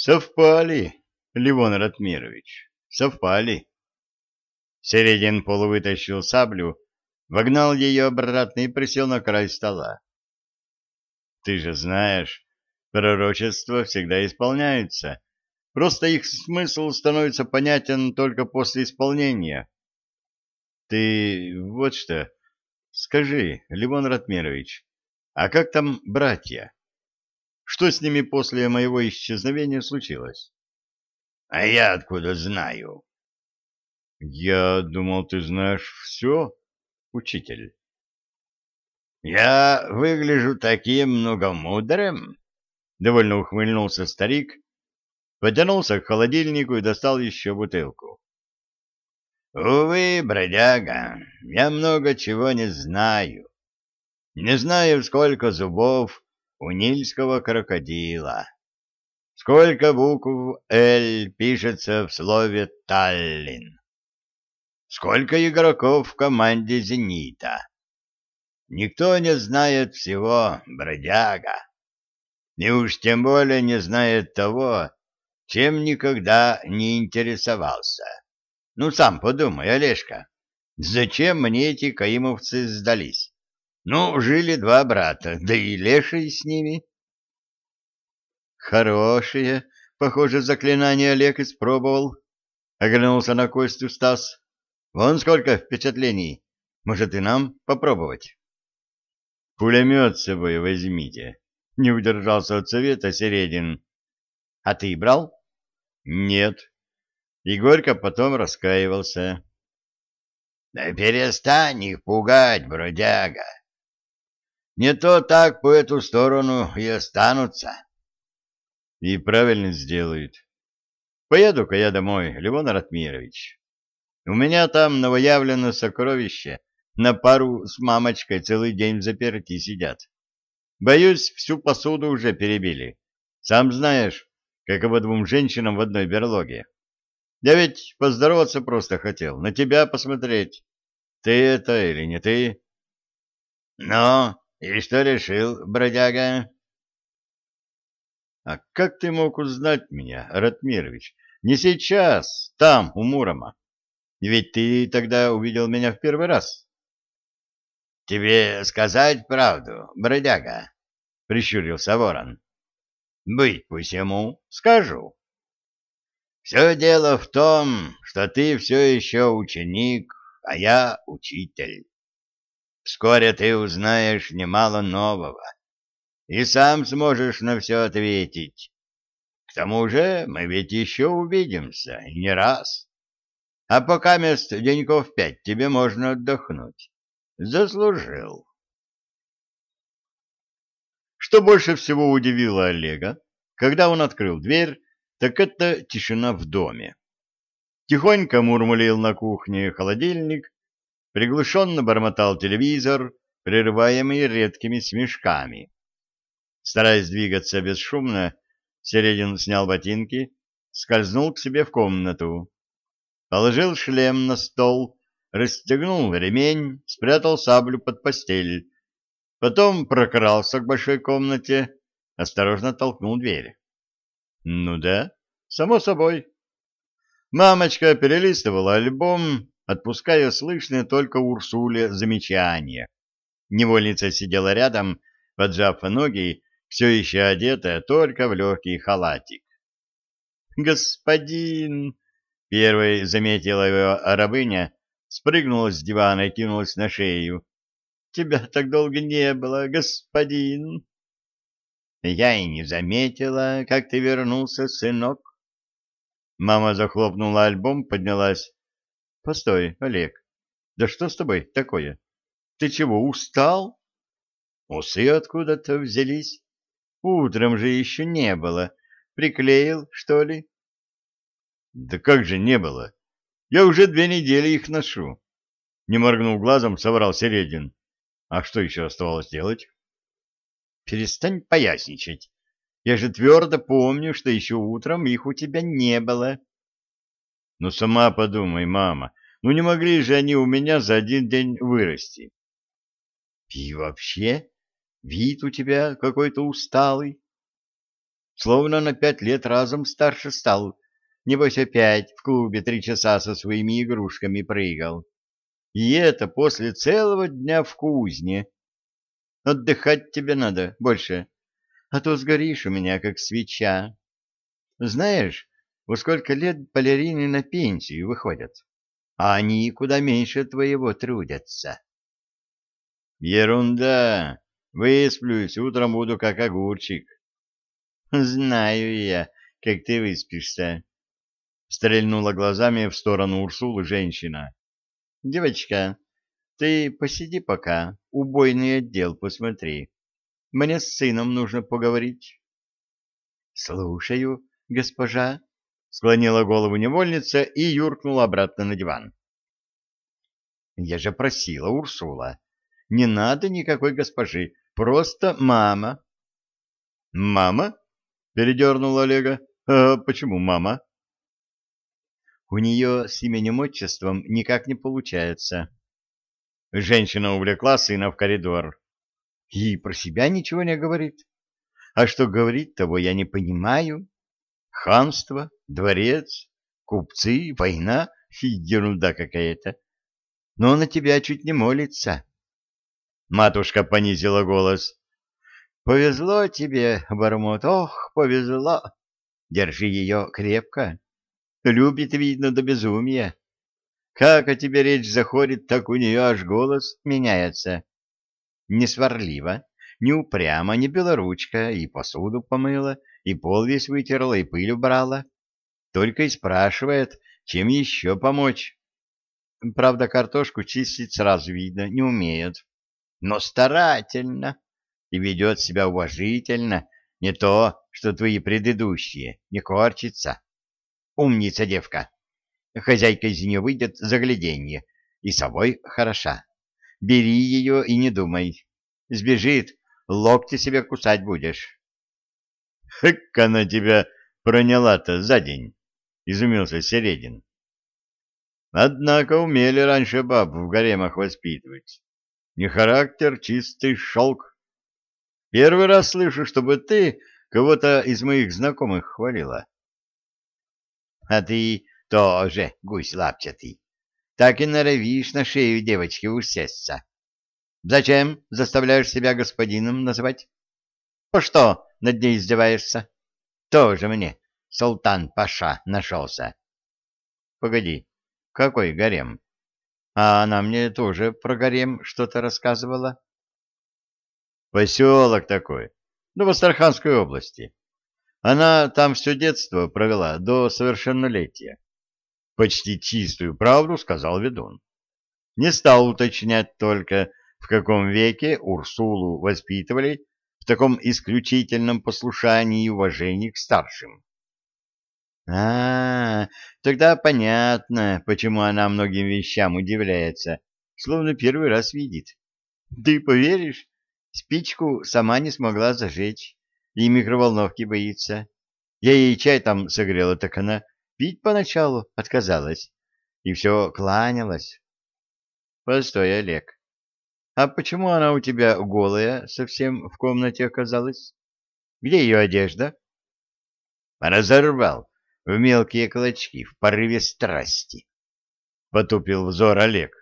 Совпали, Ливон Ратмирович, совпали. Середин полувытащил саблю, вогнал ее обратно и присел на край стола. Ты же знаешь, пророчества всегда исполняются. Просто их смысл становится понятен только после исполнения. Ты вот что, скажи, Ливон Ратмирович, а как там братья? Что с ними после моего исчезновения случилось? — А я откуда знаю? — Я думал, ты знаешь все, учитель. — Я выгляжу таким многомудрым? — довольно ухмыльнулся старик, потянулся к холодильнику и достал еще бутылку. — Увы, бродяга, я много чего не знаю. Не знаю, сколько зубов у нильского крокодила. Сколько букв «Л» пишется в слове «Таллин»? Сколько игроков в команде «Зенита»? Никто не знает всего, бродяга. И уж тем более не знает того, чем никогда не интересовался. Ну, сам подумай, Олежка, зачем мне эти каимовцы сдались? Ну, жили два брата, да и леший с ними. Хорошие, похоже, заклинание Олег испробовал. Оглянулся на Костю Стас. Вон сколько впечатлений. Может, и нам попробовать? Пулемет с собой возьмите. Не удержался от совета Середин. А ты брал? Нет. Егорька потом раскаивался. Да перестань их пугать, бродяга. Не то так по эту сторону и останутся. И правильно сделают. Поеду-ка я домой, Левон Ратмирович. У меня там новоявлено сокровище. На пару с мамочкой целый день в заперти сидят. Боюсь, всю посуду уже перебили. Сам знаешь, каково двум женщинам в одной берлоге. Я ведь поздороваться просто хотел, на тебя посмотреть. Ты это или не ты? Но и что решил, бродяга? А как ты мог узнать меня, Ратмирович? Не сейчас, там, у Мурома. Ведь ты тогда увидел меня в первый раз. Тебе сказать правду, бродяга? Прищурился ворон. Быть посему, скажу. Все дело в том, что ты все еще ученик, а я учитель. Вскоре ты узнаешь немало нового и сам сможешь на все ответить. К тому же мы ведь еще увидимся, и не раз. А пока мест деньков пять тебе можно отдохнуть. Заслужил. Что больше всего удивило Олега, когда он открыл дверь, так это тишина в доме. Тихонько мурмулил на кухне холодильник, Приглушенно бормотал телевизор, прерываемый редкими смешками. Стараясь двигаться бесшумно, Середин снял ботинки, скользнул к себе в комнату. Положил шлем на стол, расстегнул ремень, спрятал саблю под постель. Потом прокрался к большой комнате, осторожно толкнул дверь. Ну да, само собой. Мамочка перелистывала альбом, отпуская слышное только Урсуле замечание. Невольница сидела рядом, поджав ноги, все еще одетая только в легкий халатик. «Господин!» — первой заметила его рабыня, спрыгнула с дивана и кинулась на шею. «Тебя так долго не было, господин!» «Я и не заметила, как ты вернулся, сынок!» Мама захлопнула альбом, поднялась. Постой, Олег, да что с тобой такое? Ты чего, устал? Усы откуда-то взялись. Утром же еще не было. Приклеил, что ли? Да как же не было? Я уже две недели их ношу. Не моргнув глазом, соврал Середин. А что еще оставалось делать? Перестань поясничать. Я же твердо помню, что еще утром их у тебя не было. Ну, сама подумай, мама, ну не могли же они у меня за один день вырасти. И вообще, вид у тебя какой-то усталый. Словно на пять лет разом старше стал. Небось опять в клубе три часа со своими игрушками прыгал. И это после целого дня в кузне. Отдыхать тебе надо больше, а то сгоришь у меня, как свеча. Знаешь, во сколько лет балерины на пенсию выходят, а они куда меньше твоего трудятся. Ерунда. Высплюсь, утром буду как огурчик. Знаю я, как ты выспишься. Стрельнула глазами в сторону Урсулы женщина. Девочка, ты посиди пока, убойный отдел посмотри. Мне с сыном нужно поговорить. Слушаю, госпожа, склонила голову невольница и юркнула обратно на диван. Я же просила, Урсула, не надо никакой госпожи, просто мама. Мама? Передернула Олега. А почему мама? У нее с именем-отчеством никак не получается. Женщина увлекла сына в коридор. И про себя ничего не говорит. А что говорит, того я не понимаю. Ханство, дворец, купцы, война — ерунда какая-то. Но на тебя чуть не молится. Матушка понизила голос. «Повезло тебе, Бармут, ох, повезло! Держи ее крепко. Любит, видно, до безумия. Как о тебе речь заходит, так у нее аж голос меняется. Не сварливо, не упрямо, не белоручка, и посуду помыла, и пол весь вытерла, и пыль убрала. Только и спрашивает, чем еще помочь. Правда, картошку чистить сразу видно, не умеет но старательно и ведет себя уважительно, не то, что твои предыдущие, не корчится. Умница девка. Хозяйка из нее выйдет загляденье, и собой хороша. Бери ее и не думай. Сбежит, локти себе кусать будешь. — Хэк она тебя проняла-то за день, — изумился Середин. Однако умели раньше баб в гаремах воспитывать. Не характер, чистый шелк. Первый раз слышу, чтобы ты кого-то из моих знакомых хвалила. А ты тоже, гусь лапчатый, так и норовишь на шею девочки усесться. Зачем заставляешь себя господином называть? По что над ней издеваешься? Тоже мне султан-паша нашелся. Погоди, какой гарем? А она мне тоже про гарем что-то рассказывала. Поселок такой, ну, в Астраханской области. Она там все детство провела до совершеннолетия. Почти чистую правду сказал ведун. Не стал уточнять только, в каком веке Урсулу воспитывали таком исключительном послушании и уважении к старшим. А, тогда понятно, почему она многим вещам удивляется, словно первый раз видит. Ты поверишь, спичку сама не смогла зажечь и микроволновки боится. Я ей чай там согрела, так она пить поначалу отказалась и все кланялась. Постой, Олег, а почему она у тебя голая совсем в комнате оказалась? Где ее одежда? Разорвал в мелкие клочки в порыве страсти. Потупил взор Олег.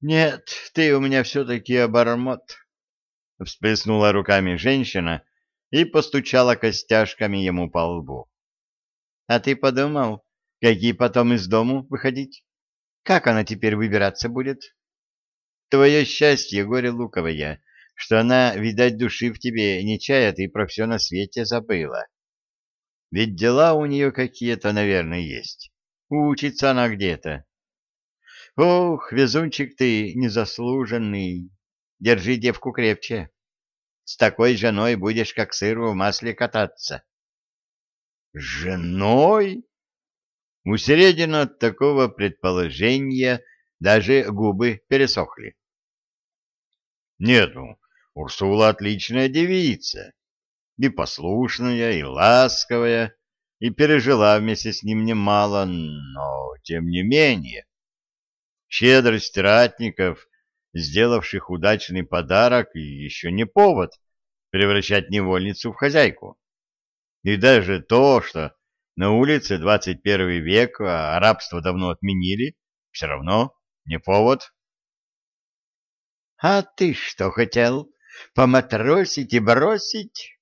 «Нет, ты у меня все-таки обормот», — всплеснула руками женщина и постучала костяшками ему по лбу. «А ты подумал, какие потом из дому выходить? Как она теперь выбираться будет? Твое счастье, горе луковое, что она, видать, души в тебе не чает и про все на свете забыла. Ведь дела у нее какие-то, наверное, есть. Учится она где-то. Ох, везунчик ты незаслуженный. Держи девку крепче. С такой женой будешь как сыр в масле кататься. Женой? У от такого предположения даже губы пересохли. Нет, ну, Урсула отличная девица и послушная, и ласковая, и пережила вместе с ним немало, но тем не менее. Щедрость ратников, сделавших удачный подарок, еще не повод превращать невольницу в хозяйку. И даже то, что на улице 21 век, а рабство давно отменили, все равно не повод. — А ты что хотел? Поматросить и бросить?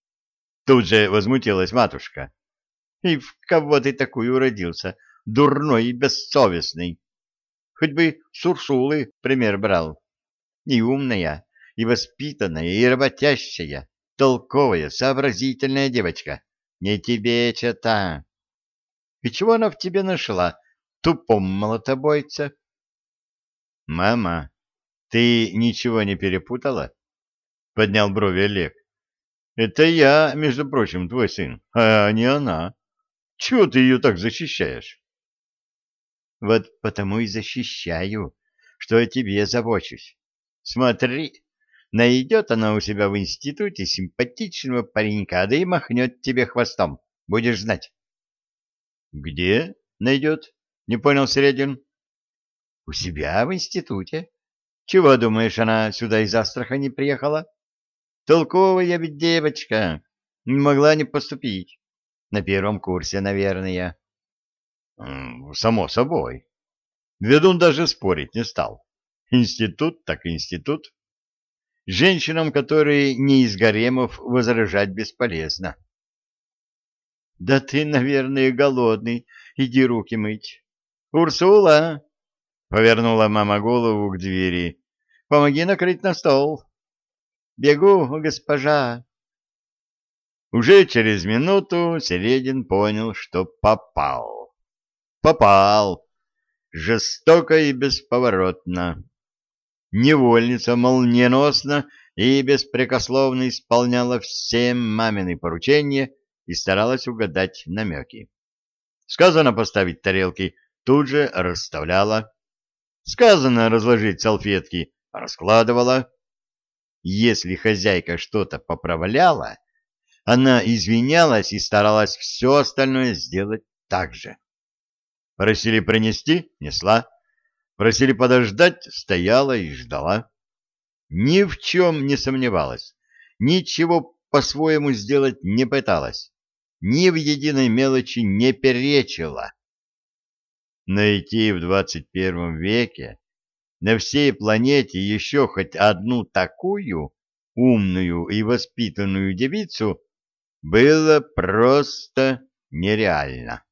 Тут же возмутилась матушка. — И в кого ты такой уродился, дурной и бессовестный? Хоть бы с пример брал. И умная, и воспитанная, и работящая, толковая, сообразительная девочка. Не тебе чета. И чего она в тебе нашла, тупом молотобойца? — Мама, ты ничего не перепутала? — поднял брови Олег. — Это я, между прочим, твой сын, а не она. Чего ты ее так защищаешь? — Вот потому и защищаю, что о тебе забочусь. Смотри, найдет она у себя в институте симпатичного паренька, да и махнет тебе хвостом. Будешь знать. — Где найдет? — не понял Середин. — У себя в институте. Чего, думаешь, она сюда из Астрахани приехала? Толковая ведь девочка. Не могла не поступить. На первом курсе, наверное. — Само собой. Ведун даже спорить не стал. Институт так институт. Женщинам, которые не из гаремов, возражать бесполезно. — Да ты, наверное, голодный. Иди руки мыть. — Урсула! — повернула мама голову к двери. — Помоги накрыть на стол. — Бегу, госпожа. Уже через минуту Середин понял, что попал. Попал. Жестоко и бесповоротно. Невольница молниеносно и беспрекословно исполняла все мамины поручения и старалась угадать намеки. Сказано поставить тарелки, тут же расставляла. Сказано разложить салфетки, раскладывала. Если хозяйка что-то поправляла, она извинялась и старалась все остальное сделать так же. Просили принести — несла. Просили подождать — стояла и ждала. Ни в чем не сомневалась, ничего по-своему сделать не пыталась, ни в единой мелочи не перечила найти в двадцать первом веке на всей планете еще хоть одну такую умную и воспитанную девицу было просто нереально.